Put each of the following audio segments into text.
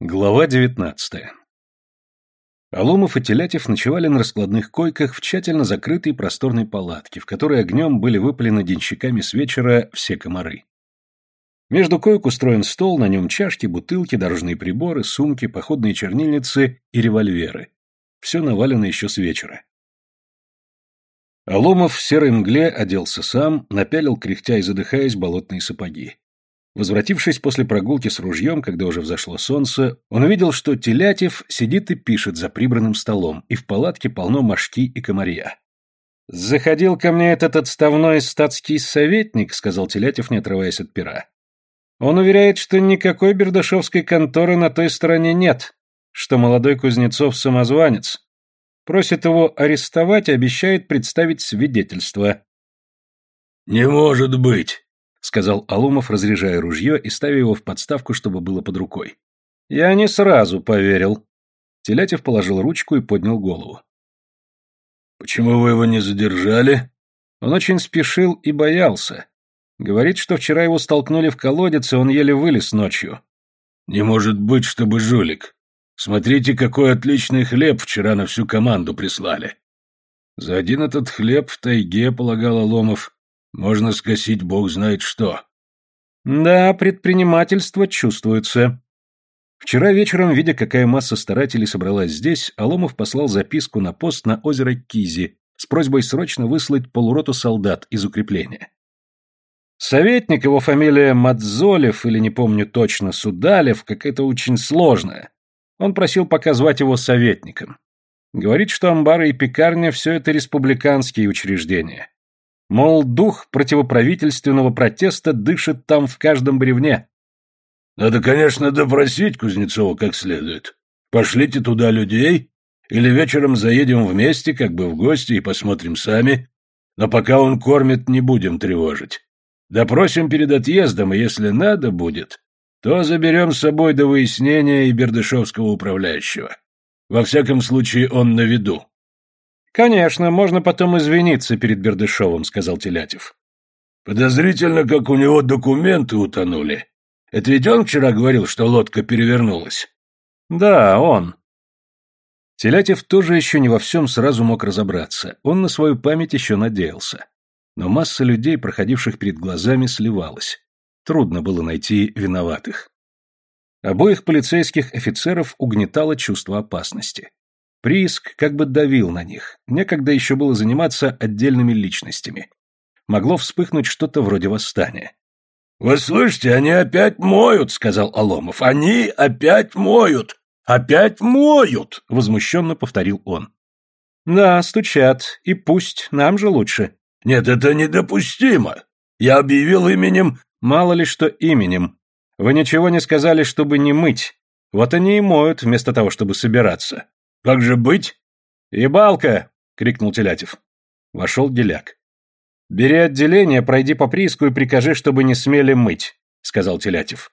Глава 19. Аломов и Телятев ночевали на раскладных койках в тщательно закрытой просторной палатке, в которой огнем были выпалены денщиками с вечера все комары. Между коек устроен стол, на нем чашки, бутылки, дорожные приборы, сумки, походные чернильницы и револьверы. Все навалено еще с вечера. Аломов в серой мгле оделся сам, напялил, кряхтя и задыхаясь, болотные сапоги. Возвратившись после прогулки с ружьем, когда уже взошло солнце, он увидел, что Телятев сидит и пишет за прибранным столом, и в палатке полно мошки и комарья. «Заходил ко мне этот отставной статский советник», — сказал Телятев, не отрываясь от пера. «Он уверяет, что никакой бердашевской конторы на той стороне нет, что молодой Кузнецов самозванец. Просит его арестовать и обещает представить свидетельство». «Не может быть!» Сказал Алумов, разряжая ружье и ставя его в подставку, чтобы было под рукой. Я не сразу поверил. Телятев положил ручку и поднял голову. Почему вы его не задержали? Он очень спешил и боялся. Говорит, что вчера его столкнули в колодец, и он еле вылез ночью. Не может быть, чтобы жулик. Смотрите, какой отличный хлеб вчера на всю команду прислали. За один этот хлеб в тайге, полагал Аломов, можно скосить бог знает что. Да, предпринимательство чувствуется. Вчера вечером, видя, какая масса старателей собралась здесь, Аломов послал записку на пост на озеро Кизи с просьбой срочно выслать полуроту солдат из укрепления. Советник, его фамилия Мадзолев, или не помню точно, Судалев, какая-то очень сложная. Он просил пока звать его советником. Говорит, что амбары и пекарня – все это республиканские учреждения. Мол, дух противоправительственного протеста дышит там в каждом бревне. Надо, конечно, допросить Кузнецова как следует. Пошлите туда людей, или вечером заедем вместе, как бы в гости, и посмотрим сами. Но пока он кормит, не будем тревожить. Допросим перед отъездом, и если надо будет, то заберем с собой до выяснения и Бердышевского управляющего. Во всяком случае, он на виду. «Конечно, можно потом извиниться перед Бердышевым», — сказал Телятев. «Подозрительно, как у него документы утонули. Это ведь он вчера говорил, что лодка перевернулась?» «Да, он». Телятев тоже еще не во всем сразу мог разобраться. Он на свою память еще надеялся. Но масса людей, проходивших перед глазами, сливалась. Трудно было найти виноватых. Обоих полицейских офицеров угнетало чувство опасности. Прииск как бы давил на них. Некогда еще было заниматься отдельными личностями. Могло вспыхнуть что-то вроде восстания. «Вы слышите, они опять моют», — сказал Аломов. «Они опять моют! Опять моют!» — возмущенно повторил он. «Да, стучат. И пусть. Нам же лучше». «Нет, это недопустимо. Я объявил именем...» «Мало ли что именем. Вы ничего не сказали, чтобы не мыть. Вот они и моют, вместо того, чтобы собираться». Как же быть? Ебалка! крикнул Телятев. Вошел Деляк. Бери отделение, пройди по прииску и прикажи, чтобы не смели мыть, сказал Телятев.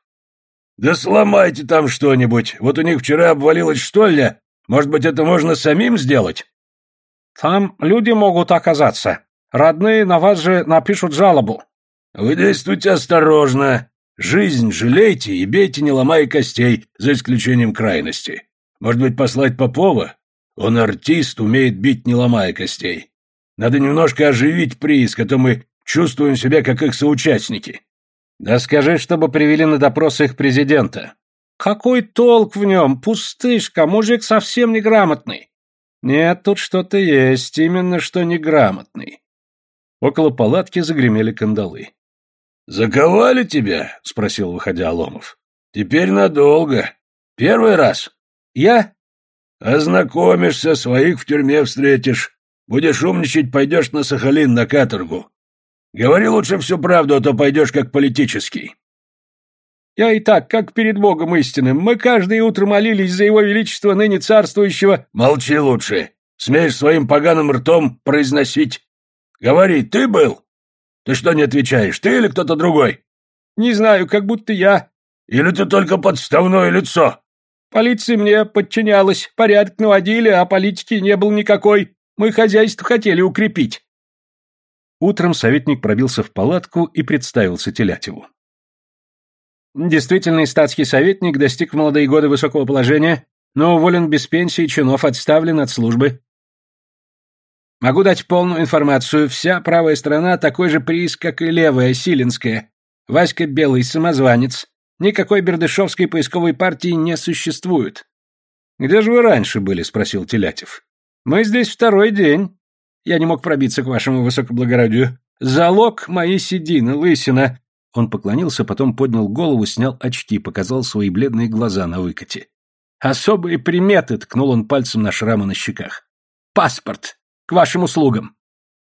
Да сломайте там что-нибудь. Вот у них вчера обвалилась штольня. Может быть, это можно самим сделать? Там люди могут оказаться. Родные на вас же напишут жалобу. Вы действуйте осторожно. Жизнь жалейте и бейте, не ломая костей, за исключением крайности. Может быть, послать Попова? Он артист, умеет бить, не ломая костей. Надо немножко оживить прииск, а то мы чувствуем себя как их соучастники. Да скажи, чтобы привели на допрос их президента. Какой толк в нем? Пустышка, мужик совсем неграмотный. Нет, тут что-то есть, именно что неграмотный. Около палатки загремели кандалы. «Заковали тебя?» — спросил, выходя Аломов. «Теперь надолго. Первый раз?» Я? Ознакомишься, своих в тюрьме встретишь. Будешь умничать, пойдешь на Сахалин на каторгу. Говори лучше всю правду, а то пойдешь как политический. Я и так, как перед Богом истинным. Мы каждое утро молились за его величество ныне царствующего... Молчи лучше. Смеешь своим поганым ртом произносить. Говори, ты был? Ты что не отвечаешь, ты или кто-то другой? Не знаю, как будто я. Или ты только подставное лицо? Полиция мне подчинялась, порядок наводили, а политики не было никакой. Мы хозяйство хотели укрепить. Утром советник пробился в палатку и представился Телятеву. Действительный статский советник достиг в молодые годы высокого положения, но уволен без пенсии, чинов отставлен от службы. Могу дать полную информацию. Вся правая сторона такой же приз, как и левая, Силинская. Васька Белый, самозванец. Никакой бердышевской поисковой партии не существует. «Где же вы раньше были?» — спросил Телятев. «Мы здесь второй день. Я не мог пробиться к вашему высокоблагородию. Залог моей седины, лысина». Он поклонился, потом поднял голову, снял очки, показал свои бледные глаза на выкате. «Особые приметы!» — ткнул он пальцем на шрамы на щеках. «Паспорт! К вашим услугам!»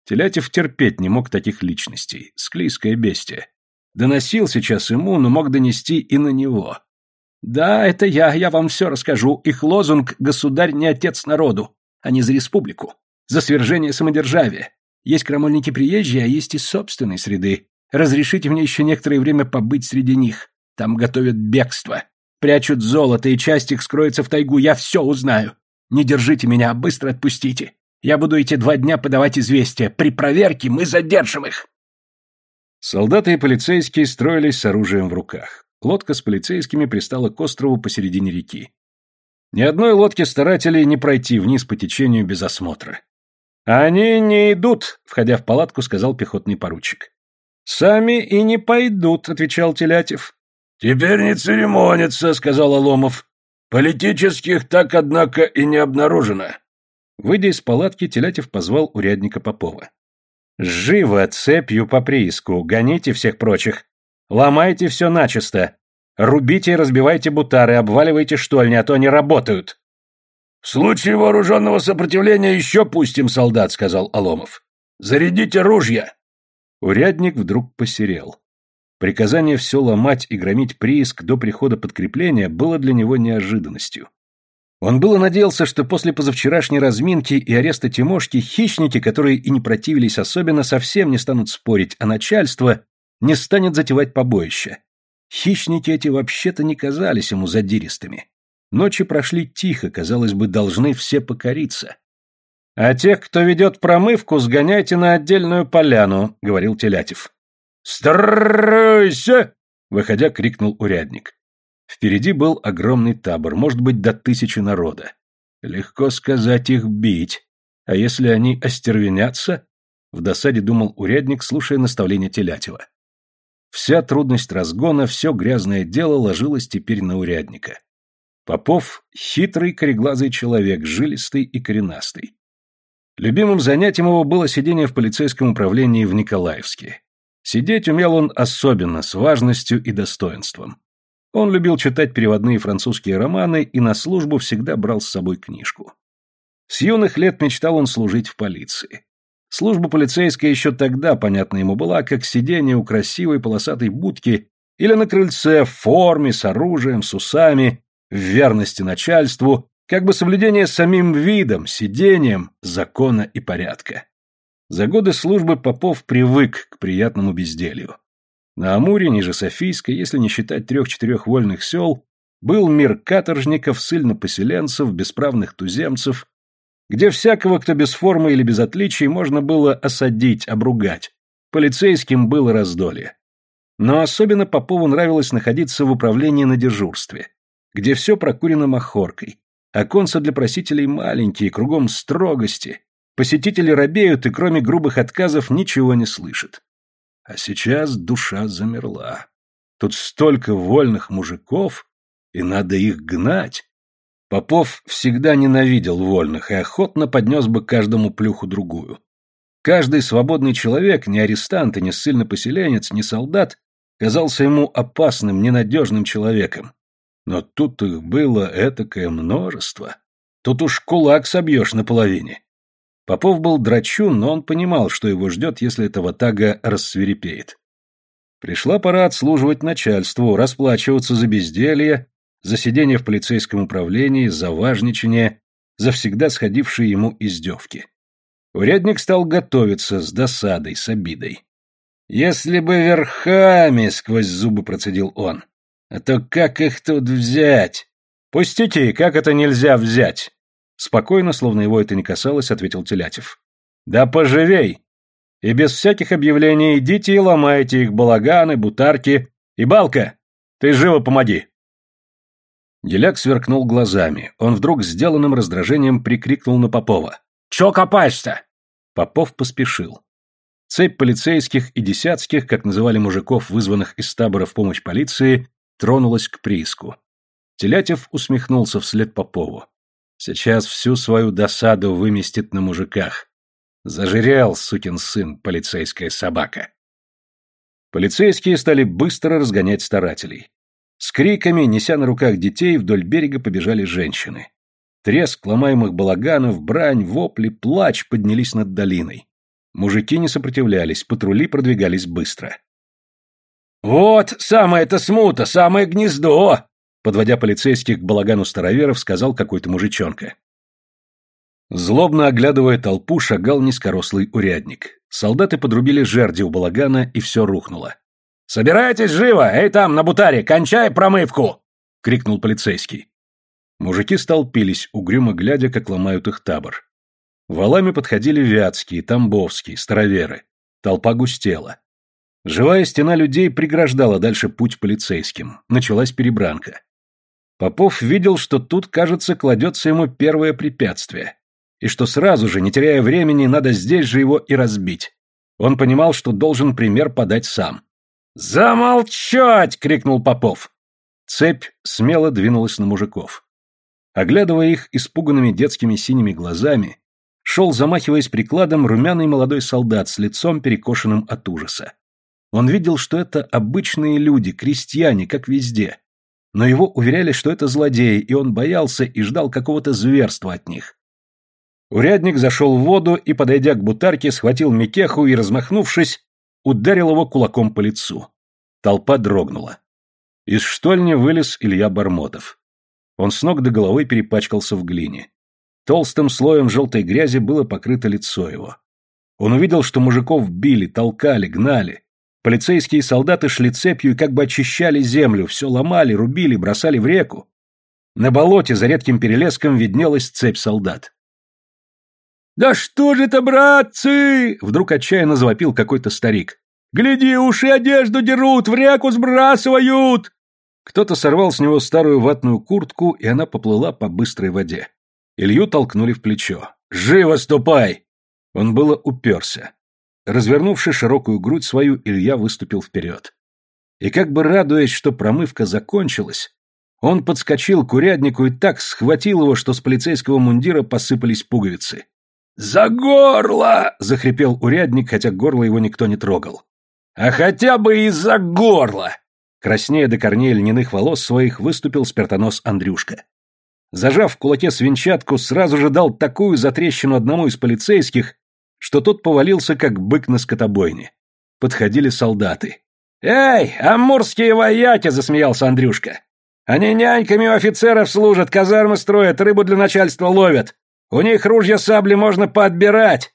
Телятев терпеть не мог таких личностей. Склизкое бестие. Доносил сейчас ему, но мог донести и на него. «Да, это я, я вам все расскажу. Их лозунг «Государь не отец народу», а не за республику. За свержение самодержавия. Есть крамольники приезжие, а есть и собственной среды. Разрешите мне еще некоторое время побыть среди них. Там готовят бегство. Прячут золото, и часть их скроется в тайгу. Я все узнаю. Не держите меня, быстро отпустите. Я буду эти два дня подавать известия. При проверке мы задержим их. Солдаты и полицейские строились с оружием в руках. Лодка с полицейскими пристала к острову посередине реки. Ни одной лодке старателей не пройти вниз по течению без осмотра. «Они не идут», — входя в палатку, сказал пехотный поручик. «Сами и не пойдут», — отвечал Телятев. «Теперь не церемонится», — сказал Аломов. «Политических так, однако, и не обнаружено». Выйдя из палатки, Телятев позвал урядника Попова. «Живо цепью по прииску, гоните всех прочих. Ломайте все начисто. Рубите и разбивайте бутары, обваливайте штольни, а то они работают». «В случае вооруженного сопротивления еще пустим солдат», — сказал Аломов. «Зарядите ружья». Урядник вдруг посерел. Приказание все ломать и громить прииск до прихода подкрепления было для него неожиданностью. Он было надеялся, что после позавчерашней разминки и ареста Тимошки хищники, которые и не противились особенно, совсем не станут спорить, а начальство не станет затевать побоище. Хищники эти вообще-то не казались ему задиристыми. Ночи прошли тихо, казалось бы, должны все покориться. «А тех, кто ведет промывку, сгоняйте на отдельную поляну», — говорил Телятев. «Стройся!» — выходя, крикнул урядник. Впереди был огромный табор, может быть, до тысячи народа. Легко сказать их бить. А если они остервенятся? В досаде думал урядник, слушая наставления Телятева. Вся трудность разгона, все грязное дело ложилось теперь на урядника. Попов — хитрый кореглазый человек, жилистый и коренастый. Любимым занятием его было сидение в полицейском управлении в Николаевске. Сидеть умел он особенно, с важностью и достоинством. Он любил читать переводные французские романы и на службу всегда брал с собой книжку. С юных лет мечтал он служить в полиции. Служба полицейская еще тогда, понятно ему, была как сидение у красивой полосатой будки или на крыльце в форме, с оружием, с усами, в верности начальству, как бы соблюдение самим видом, сидением закона и порядка. За годы службы Попов привык к приятному безделью. На Амуре, ниже Софийска, если не считать трех-четырех вольных сел, был мир каторжников, ссыльно-поселенцев, бесправных туземцев, где всякого, кто без формы или без отличий, можно было осадить, обругать. Полицейским было раздолье. Но особенно Попову нравилось находиться в управлении на дежурстве, где все прокурено махоркой, оконца для просителей маленькие, кругом строгости, Посетители робеют и кроме грубых отказов ничего не слышат. А сейчас душа замерла. Тут столько вольных мужиков, и надо их гнать. Попов всегда ненавидел вольных и охотно поднес бы каждому плюху другую. Каждый свободный человек, не арестант и не ссыльно-поселенец, не солдат, казался ему опасным, ненадежным человеком. Но тут их было этакое множество. Тут уж кулак собьешь наполовине. Попов был драчун, но он понимал, что его ждет, если этого тага рассверепеет. Пришла пора отслуживать начальству, расплачиваться за безделье, за сидение в полицейском управлении, за важничание, за всегда сходившие ему издевки. Урядник стал готовиться с досадой, с обидой. «Если бы верхами!» — сквозь зубы процедил он. «А то как их тут взять?» «Пустяки, как это нельзя взять?» Спокойно, словно его это не касалось, ответил Телятев. Да поживей! И без всяких объявлений идите и ломайте их балаганы, бутарки. И балка! Ты живо помоги!» Деляк сверкнул глазами. Он вдруг сделанным раздражением прикрикнул на Попова. «Чё копаешься?» Попов поспешил. Цепь полицейских и десятских, как называли мужиков, вызванных из табора в помощь полиции, тронулась к прииску. Телятев усмехнулся вслед Попову. Сейчас всю свою досаду выместит на мужиках. Зажирел, сукин сын, полицейская собака. Полицейские стали быстро разгонять старателей. С криками, неся на руках детей, вдоль берега побежали женщины. Треск ломаемых балаганов, брань, вопли, плач поднялись над долиной. Мужики не сопротивлялись, патрули продвигались быстро. «Вот самое-то смута, самое гнездо!» Подводя полицейских к балагану староверов, сказал какой-то мужичонка. Злобно оглядывая толпу, шагал низкорослый урядник. Солдаты подрубили жерди у балагана, и все рухнуло. «Собирайтесь живо! Эй там, на бутаре, кончай промывку!» — крикнул полицейский. Мужики столпились, угрюмо глядя, как ломают их табор. Валами подходили Вятские, Тамбовские, Староверы. Толпа густела. Живая стена людей преграждала дальше путь полицейским. Началась перебранка. Попов видел, что тут, кажется, кладется ему первое препятствие. И что сразу же, не теряя времени, надо здесь же его и разбить. Он понимал, что должен пример подать сам. «Замолчать!» — крикнул Попов. Цепь смело двинулась на мужиков. Оглядывая их испуганными детскими синими глазами, шел, замахиваясь прикладом, румяный молодой солдат с лицом, перекошенным от ужаса. Он видел, что это обычные люди, крестьяне, как везде. Но его уверяли, что это злодеи, и он боялся и ждал какого-то зверства от них. Урядник зашел в воду и, подойдя к бутарке, схватил Микеху и, размахнувшись, ударил его кулаком по лицу. Толпа дрогнула. Из штольни вылез Илья Бармотов. Он с ног до головы перепачкался в глине. Толстым слоем желтой грязи было покрыто лицо его. Он увидел, что мужиков били, толкали, гнали. Полицейские солдаты шли цепью и как бы очищали землю, все ломали, рубили, бросали в реку. На болоте за редким перелеском виднелась цепь солдат. «Да что же это, братцы!» — вдруг отчаянно завопил какой-то старик. «Гляди, уши одежду дерут, в реку сбрасывают!» Кто-то сорвал с него старую ватную куртку, и она поплыла по быстрой воде. Илью толкнули в плечо. «Живо ступай!» Он было уперся. Развернувши широкую грудь свою, Илья выступил вперед. И как бы радуясь, что промывка закончилась, он подскочил к уряднику и так схватил его, что с полицейского мундира посыпались пуговицы. «За горло!» — захрипел урядник, хотя горло его никто не трогал. «А хотя бы и за горло!» Краснея до корней льняных волос своих, выступил спиртонос Андрюшка. Зажав в кулаке свинчатку, сразу же дал такую затрещину одному из полицейских, что тот повалился, как бык на скотобойне. Подходили солдаты. «Эй, амурские вояки!» — засмеялся Андрюшка. «Они няньками у офицеров служат, казармы строят, рыбу для начальства ловят. У них ружья сабли можно подбирать.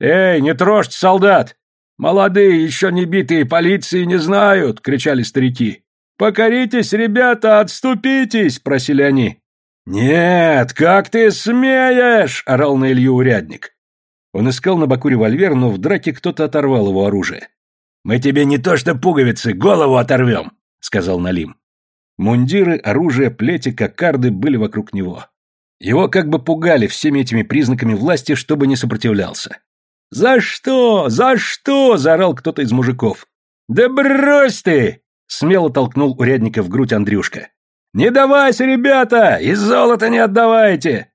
Эй, не трожьте солдат! Молодые, еще не битые полиции не знают!» — кричали старики. «Покоритесь, ребята, отступитесь!» — просили они. «Нет, как ты смеешь!» — орал на Илью урядник. Он искал на боку револьвер, но в драке кто-то оторвал его оружие. «Мы тебе не то что пуговицы, голову оторвем!» — сказал Налим. Мундиры, оружие, плети, кокарды были вокруг него. Его как бы пугали всеми этими признаками власти, чтобы не сопротивлялся. «За что? За что?» — заорал кто-то из мужиков. «Да брось ты!» — смело толкнул урядника в грудь Андрюшка. «Не давайся, ребята! И золото не отдавайте!»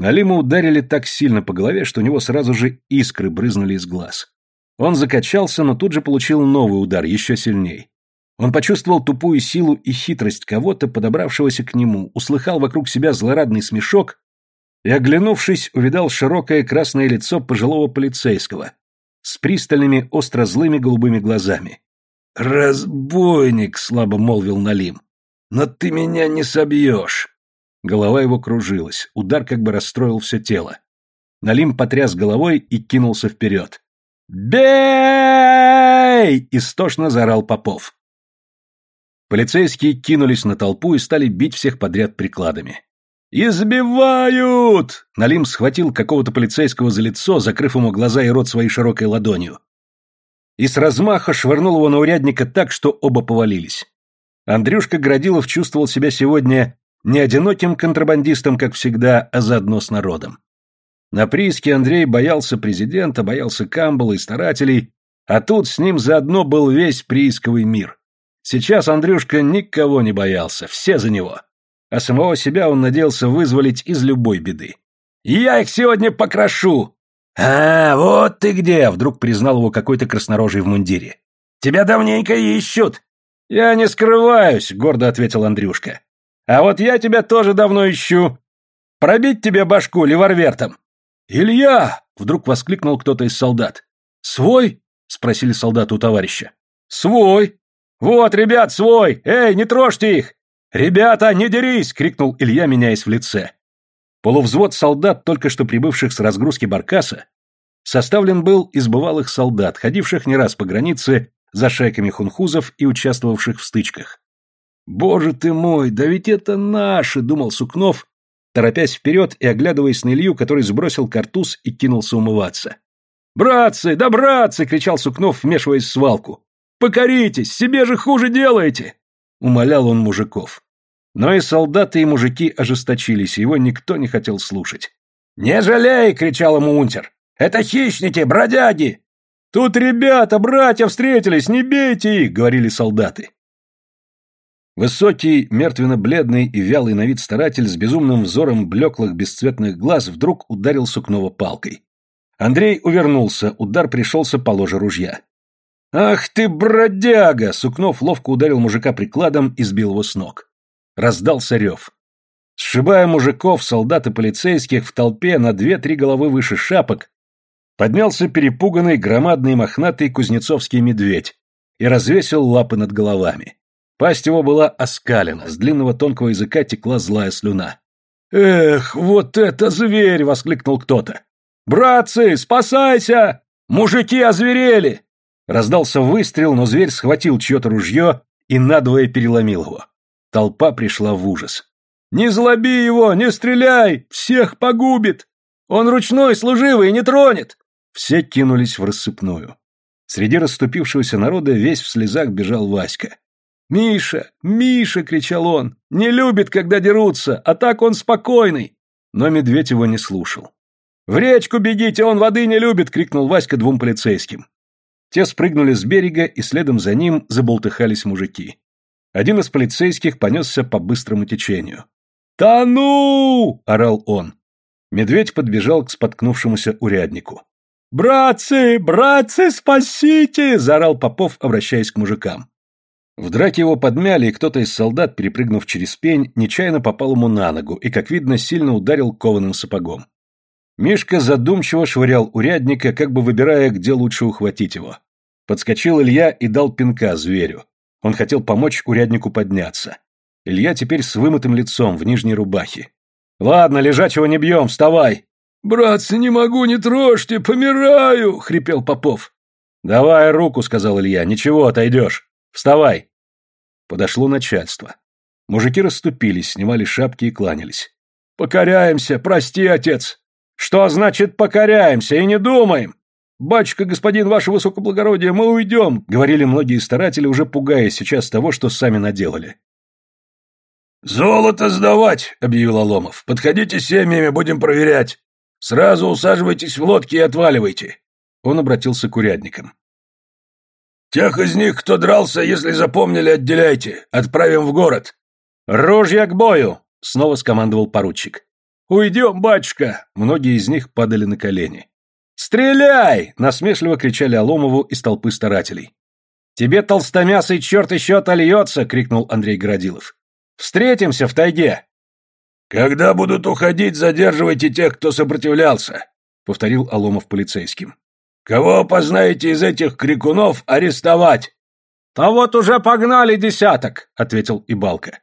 Налима ударили так сильно по голове, что у него сразу же искры брызнули из глаз. Он закачался, но тут же получил новый удар, еще сильней. Он почувствовал тупую силу и хитрость кого-то, подобравшегося к нему, услыхал вокруг себя злорадный смешок и, оглянувшись, увидал широкое красное лицо пожилого полицейского с пристальными остро злыми голубыми глазами. «Разбойник!» — слабо молвил Налим. «Но ты меня не собьешь!» Голова его кружилась, удар как бы расстроил все тело. Налим потряс головой и кинулся вперед. «Бей!» — истошно заорал Попов. Полицейские кинулись на толпу и стали бить всех подряд прикладами. «Избивают!» Налим схватил какого-то полицейского за лицо, закрыв ему глаза и рот своей широкой ладонью. И с размаха швырнул его на урядника так, что оба повалились. Андрюшка Градилов чувствовал себя сегодня не одиноким контрабандистом, как всегда, а заодно с народом. На прииске Андрей боялся президента, боялся Камбала и старателей, а тут с ним заодно был весь приисковый мир. Сейчас Андрюшка никого не боялся, все за него. А самого себя он надеялся вызволить из любой беды. «Я их сегодня покрошу!» «А, вот ты где!» — вдруг признал его какой-то краснорожий в мундире. «Тебя давненько ищут!» «Я не скрываюсь», — гордо ответил Андрюшка. «А вот я тебя тоже давно ищу. Пробить тебе башку ливарвертом!» «Илья!» — вдруг воскликнул кто-то из солдат. «Свой?» — спросили солдаты у товарища. «Свой!» «Вот, ребят, свой! Эй, не трожьте их! Ребята, не дерись!» — крикнул Илья, меняясь в лице. Полувзвод солдат, только что прибывших с разгрузки баркаса, составлен был из бывалых солдат, ходивших не раз по границе за шайками хунхузов и участвовавших в стычках. «Боже ты мой, да ведь это наши!» — думал Сукнов, торопясь вперед и оглядываясь на Илью, который сбросил картуз и кинулся умываться. «Братцы, да братцы!» — кричал Сукнов, вмешиваясь в свалку. Покоритесь, себе же хуже делаете!» Умолял он мужиков. Но и солдаты, и мужики ожесточились, его никто не хотел слушать. «Не жалей!» — кричал ему унтер. «Это хищники, бродяги!» «Тут ребята, братья встретились, не бейте их!» — говорили солдаты. Высокий, мертвенно-бледный и вялый на вид старатель с безумным взором блеклых бесцветных глаз вдруг ударил Сукнова палкой. Андрей увернулся, удар пришелся по ложе ружья. «Ах ты, бродяга!» Сукнов ловко ударил мужика прикладом и сбил его с ног. Раздался рев. Сшибая мужиков, солдат и полицейских в толпе на две-три головы выше шапок, поднялся перепуганный, громадный, мохнатый кузнецовский медведь и развесил лапы над головами. Пасть его была оскалена, с длинного тонкого языка текла злая слюна. «Эх, вот это зверь!» — воскликнул кто-то. «Братцы, спасайся! Мужики озверели!» Раздался выстрел, но зверь схватил чье-то ружье и надвое переломил его. Толпа пришла в ужас. «Не злоби его, не стреляй! Всех погубит! Он ручной, служивый, не тронет!» Все кинулись в рассыпную. Среди расступившегося народа весь в слезах бежал Васька. «Миша! Миша!» — кричал он. «Не любит, когда дерутся, а так он спокойный!» Но медведь его не слушал. «В речку бегите, он воды не любит!» — крикнул Васька двум полицейским. Те спрыгнули с берега, и следом за ним заболтыхались мужики. Один из полицейских понесся по быстрому течению. «Тону!» — орал он. Медведь подбежал к споткнувшемуся уряднику. «Братцы! Братцы, спасите!» — заорал Попов, обращаясь к мужикам. В драке его подмяли, и кто-то из солдат, перепрыгнув через пень, нечаянно попал ему на ногу и, как видно, сильно ударил кованым сапогом. Мишка задумчиво швырял урядника, как бы выбирая, где лучше ухватить его. Подскочил Илья и дал пинка зверю. Он хотел помочь уряднику подняться. Илья теперь с вымытым лицом, в нижней рубахе. «Ладно, лежачего не бьем, вставай!» «Братцы, не могу, не трожьте, помираю!» — хрипел Попов. «Давай руку», — сказал Илья, — «ничего, отойдешь. Вставай!» Подошло начальство. Мужики расступились, снимали шапки и кланялись. «Покоряемся, прости, отец!» Что значит покоряемся и не думаем? Батюшка, господин, ваше высокоблагородие, мы уйдем, говорили многие старатели, уже пугаясь сейчас того, что сами наделали. «Золото сдавать!» — объявил Аломов. «Подходите семьями, будем проверять. Сразу усаживайтесь в лодки и отваливайте». Он обратился к урядникам. «Тех из них, кто дрался, если запомнили, отделяйте. Отправим в город». «Ружья к бою!» — снова скомандовал поручик. «Уйдем, батюшка!» Многие из них падали на колени. «Стреляй!» — насмешливо кричали Аломову из толпы старателей. «Тебе, толстомясый черт, еще отольется!» — крикнул Андрей Городилов. «Встретимся в тайге!» «Когда будут уходить, задерживайте тех, кто сопротивлялся», — повторил Аломов полицейским. «Кого познаете из этих крикунов, арестовать!» «А вот уже погнали десяток», — ответил Ибалка.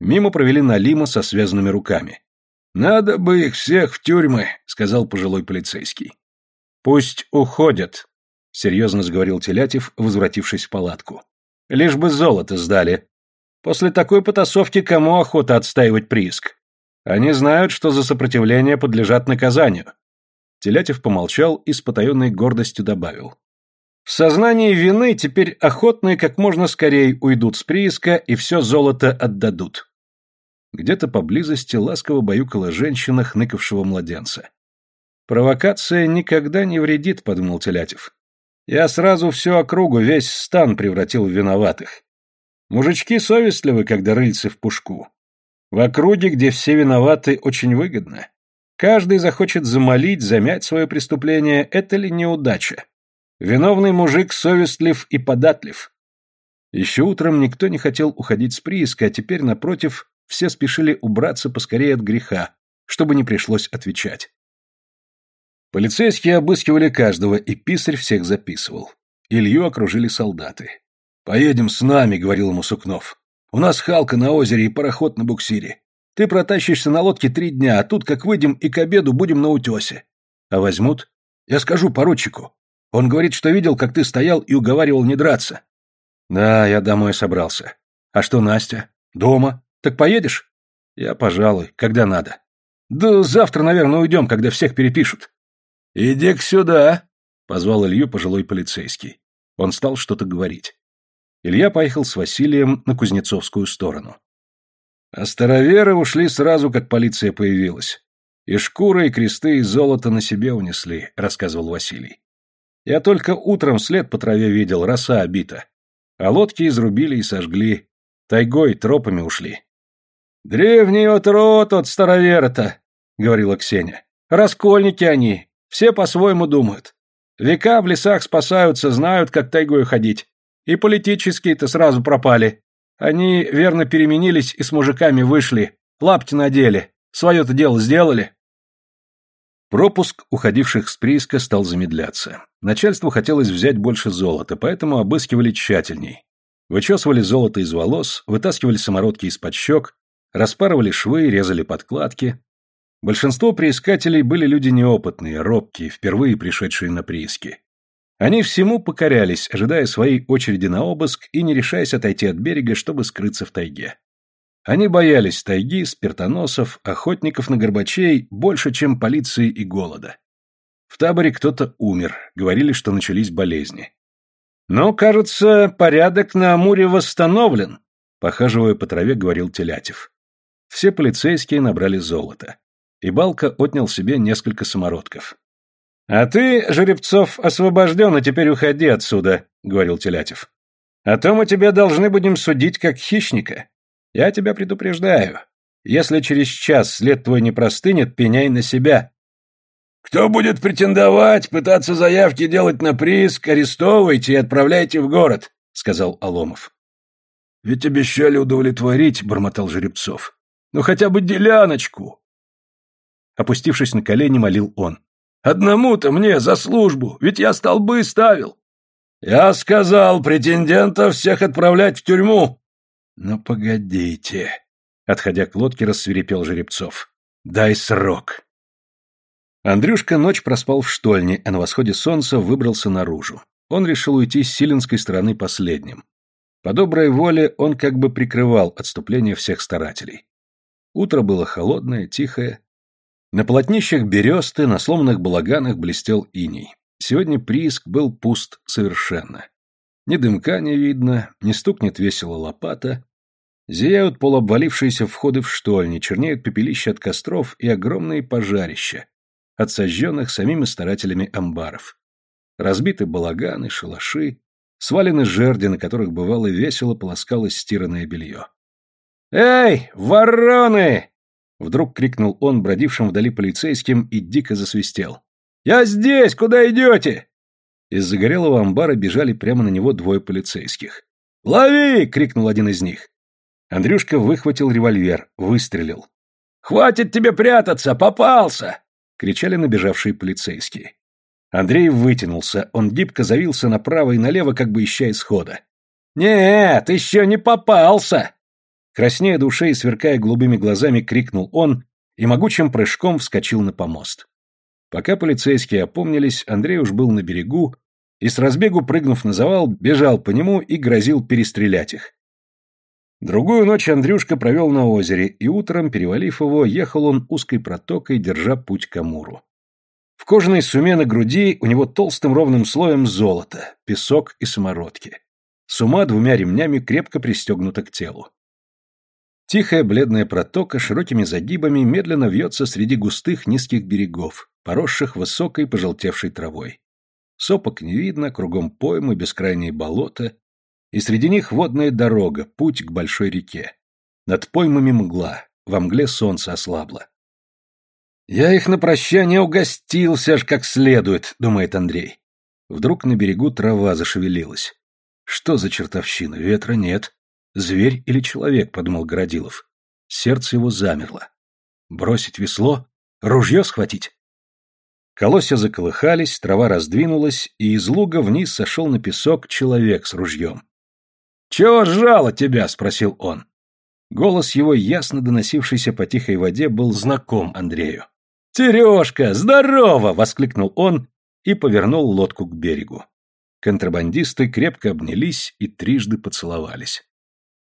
Мимо провели Налима со связанными руками. «Надо бы их всех в тюрьмы», — сказал пожилой полицейский. «Пусть уходят», — серьезно заговорил Телятев, возвратившись в палатку. «Лишь бы золото сдали. После такой потасовки кому охота отстаивать прииск? Они знают, что за сопротивление подлежат наказанию». Телятев помолчал и с потаенной гордостью добавил. В сознании вины теперь охотные как можно скорее уйдут с прииска и все золото отдадут. Где-то поблизости ласково баюкала женщина хныкавшего младенца. «Провокация никогда не вредит», — подумал Телятев. «Я сразу всю округу, весь стан превратил в виноватых. Мужички совестливы, когда рыльцы в пушку. В округе, где все виноваты, очень выгодно. Каждый захочет замолить, замять свое преступление, это ли неудача? Виновный мужик совестлив и податлив. Еще утром никто не хотел уходить с прииска, а теперь, напротив, все спешили убраться поскорее от греха, чтобы не пришлось отвечать. Полицейские обыскивали каждого, и писарь всех записывал. Илью окружили солдаты. «Поедем с нами», — говорил ему Сукнов. «У нас халка на озере и пароход на буксире. Ты протащишься на лодке три дня, а тут, как выйдем, и к обеду будем на утесе. А возьмут? Я скажу поручику. Он говорит, что видел, как ты стоял и уговаривал не драться. Да, я домой собрался. А что Настя? Дома. Так поедешь? Я, пожалуй, когда надо. Да завтра, наверное, уйдем, когда всех перепишут. Иди-ка сюда, позвал Илью пожилой полицейский. Он стал что-то говорить. Илья поехал с Василием на Кузнецовскую сторону. А староверы ушли сразу, как полиция появилась. И шкуры, и кресты, и золото на себе унесли, рассказывал Василий. Я только утром след по траве видел, роса обита. А лодки изрубили и сожгли. Тайгой, тропами ушли. «Древний отрод от старовера-то», — говорила Ксения. «Раскольники они, все по-своему думают. Века в лесах спасаются, знают, как тайгой ходить. И политические-то сразу пропали. Они верно переменились и с мужиками вышли, лапти надели, свое-то дело сделали. Пропуск уходивших с прииска стал замедляться. Начальству хотелось взять больше золота, поэтому обыскивали тщательней. Вычесывали золото из волос, вытаскивали самородки из-под щек, распарывали швы, резали подкладки. Большинство приискателей были люди неопытные, робкие, впервые пришедшие на прииски. Они всему покорялись, ожидая своей очереди на обыск и не решаясь отойти от берега, чтобы скрыться в тайге. Они боялись тайги, спиртоносов, охотников на горбачей больше, чем полиции и голода. В таборе кто-то умер, говорили, что начались болезни. «Но, кажется, порядок на Амуре восстановлен», — похаживая по траве, говорил Телятев. Все полицейские набрали золото. И Балка отнял себе несколько самородков. «А ты, Жеребцов, освобожден, и теперь уходи отсюда», — говорил Телятев. «А то мы тебя должны будем судить как хищника. Я тебя предупреждаю. Если через час след твой не простынет, пеняй на себя». «Кто будет претендовать, пытаться заявки делать на прииск, арестовывайте и отправляйте в город», — сказал Аломов. «Ведь обещали удовлетворить», — бормотал Жеребцов. «Ну хотя бы деляночку». Опустившись на колени, молил он. Одному-то мне за службу, ведь я столбы ставил. Я сказал, претендентов всех отправлять в тюрьму. Ну, погодите. Отходя к лодке, рассверепел Жеребцов. Дай срок. Андрюшка ночь проспал в штольне, а на восходе солнца выбрался наружу. Он решил уйти с Силинской стороны последним. По доброй воле он как бы прикрывал отступление всех старателей. Утро было холодное, тихое, на полотнищах бересты, на сломанных балаганах блестел иней. Сегодня прииск был пуст совершенно. Ни дымка не видно, не стукнет весело лопата. Зияют полуобвалившиеся входы в штольни, чернеют пепелища от костров и огромные пожарища, от сожженных самими старателями амбаров. Разбиты балаганы, шалаши, свалены жерди, на которых бывало весело полоскалось стиранное белье. «Эй, вороны!» Вдруг крикнул он бродившим вдали полицейским и дико засвистел. «Я здесь! Куда идете?» Из загорелого амбара бежали прямо на него двое полицейских. «Лови!» — крикнул один из них. Андрюшка выхватил револьвер, выстрелил. «Хватит тебе прятаться! Попался!» — кричали набежавшие полицейские. Андрей вытянулся, он гибко завился направо и налево, как бы ища исхода. «Нет, еще не попался!» Краснея душой и сверкая голубыми глазами, крикнул он и могучим прыжком вскочил на помост. Пока полицейские опомнились, Андрей уж был на берегу и с разбегу, прыгнув на завал, бежал по нему и грозил перестрелять их. Другую ночь Андрюшка провел на озере, и утром, перевалив его, ехал он узкой протокой, держа путь к Амуру. В кожаной суме на груди у него толстым ровным слоем золото, песок и самородки. Сума двумя ремнями крепко пристегнута к телу. Тихая бледная протока широкими загибами медленно вьется среди густых низких берегов, поросших высокой пожелтевшей травой. Сопок не видно, кругом поймы, бескрайние болота, и среди них водная дорога, путь к большой реке. Над поймами мгла, во мгле солнце ослабло. «Я их на прощание угостился аж как следует», — думает Андрей. Вдруг на берегу трава зашевелилась. Что за чертовщина? Ветра нет. Зверь или человек, подумал Городилов. Сердце его замерло. Бросить весло? Ружье схватить? Колосья заколыхались, трава раздвинулась, и из луга вниз сошел на песок человек с ружьем. «Чего жало тебя?» — спросил он. Голос его, ясно доносившийся по тихой воде, был знаком Андрею. «Терешка, здорово!» — воскликнул он и повернул лодку к берегу. Контрабандисты крепко обнялись и трижды поцеловались.